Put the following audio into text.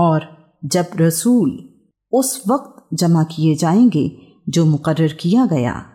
और जब रसूल उस वक्त जमा किए जाएँगे जो मुकर्र किया गया।